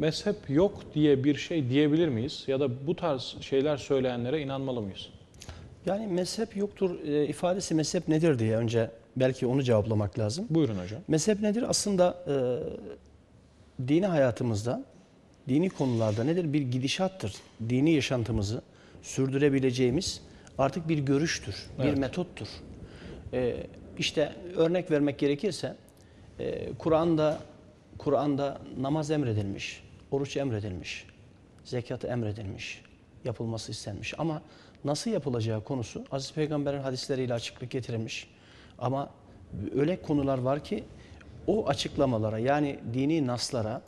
mezhep yok diye bir şey diyebilir miyiz? Ya da bu tarz şeyler söyleyenlere inanmalı mıyız? Yani mezhep yoktur e, ifadesi mezhep nedir diye önce belki onu cevaplamak lazım. Buyurun hocam. Mezhep nedir? Aslında e, dini hayatımızda, dini konularda nedir? Bir gidişattır. Dini yaşantımızı sürdürebileceğimiz artık bir görüştür, bir Evet. metottur. E, işte örnek vermek gerekirse e, Kur'an'da Kur'an'da namaz emredilmiş, oruç emredilmiş, zekat emredilmiş, yapılması istenmiş. Ama nasıl yapılacağı konusu Aziz Peygamber'in hadisleriyle açıklık getirilmiş. Ama öyle konular var ki o açıklamalara yani dini naslara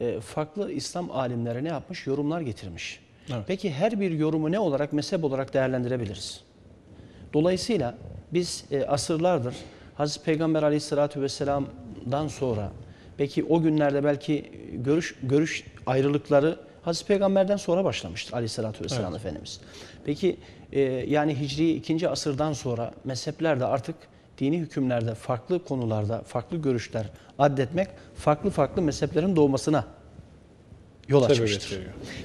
e, farklı İslam alimleri ne yapmış? Yorumlar getirmiş. Evet. Peki her bir yorumu ne olarak, mezhep olarak değerlendirebiliriz? Dolayısıyla biz e, asırlardır Hazreti Peygamber Aleyhisselatü Vesselam'dan sonra peki o günlerde belki görüş görüş ayrılıkları Hazreti Peygamber'den sonra başlamıştır Aleyhisselatü Vesselam Efendimiz. Peki e, yani Hicri 2. asırdan sonra mezheplerde artık dini hükümlerde farklı konularda farklı görüşler addetmek farklı farklı mezheplerin doğmasına yol açmıştır.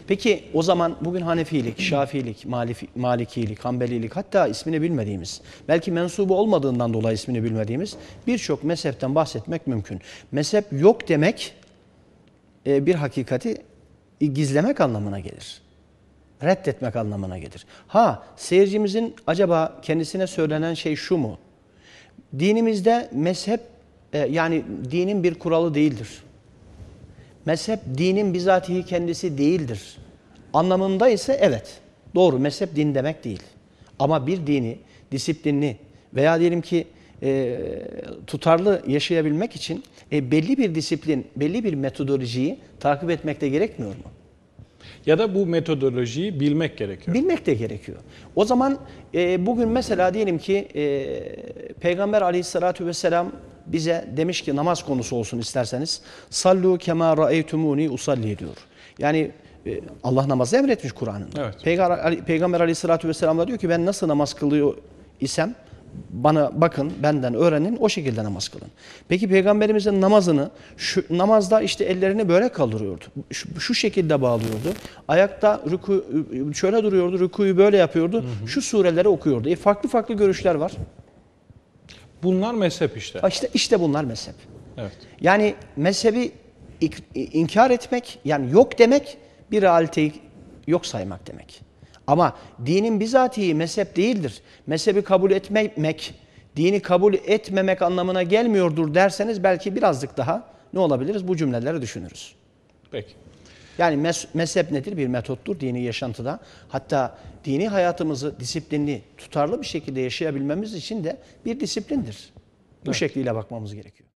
Peki o zaman bugün Hanefilik, Şafiilik, Malifi- Malikilik, Hanbelilik hatta ismini bilmediğimiz, belki mensubu olmadığından dolayı ismini bilmediğimiz birçok mezhepten bahsetmek mümkün. Mezhep yok demek e, bir hakikati gizlemek anlamına gelir. Reddetmek anlamına gelir. Ha seyircimizin acaba kendisine söylenen şey şu mu? Dinimizde mezhep e, yani dinin bir kuralı değildir. Mezhep dinin bizatihi kendisi değildir. Anlamında ise evet. Doğru mezhep din demek değil. Ama bir dini disiplinli veya diyelim ki e, tutarlı yaşayabilmek için e, belli bir disiplin, belli bir metodolojiyi takip etmek de gerekmiyor mu? Ya da bu metodolojiyi bilmek gerekiyor. Bilmek de gerekiyor. O zaman e, bugün mesela diyelim ki e, Peygamber aleyhissalatü vesselam bize demiş ki namaz konusu olsun isterseniz. Sallu kema ra'eytumuni usalli diyor. Yani e, Allah namazı emretmiş Kur'an'ında. Evet. Peygamber, aleyhissalatü vesselam da diyor ki ben nasıl namaz kılıyor isem bana bakın benden öğrenin o şekilde namaz kılın. Peki peygamberimizin namazını şu namazda işte ellerini böyle kaldırıyordu. Şu, şu şekilde bağlıyordu. Ayakta ruku şöyle duruyordu. Rukuyu böyle yapıyordu. Şu sureleri okuyordu. E farklı farklı görüşler var. Bunlar mezhep işte. İşte işte bunlar mezhep. Evet. Yani mezhebi inkar etmek, yani yok demek bir realiteyi yok saymak demek. Ama dinin bizatihi mezhep değildir. Mezhebi kabul etmemek, dini kabul etmemek anlamına gelmiyordur derseniz belki birazcık daha ne olabiliriz? Bu cümleleri düşünürüz. Peki. Yani mes- mezhep nedir? Bir metottur dini yaşantıda. Hatta dini hayatımızı disiplinli, tutarlı bir şekilde yaşayabilmemiz için de bir disiplindir. Bu şekliyle bakmamız gerekiyor.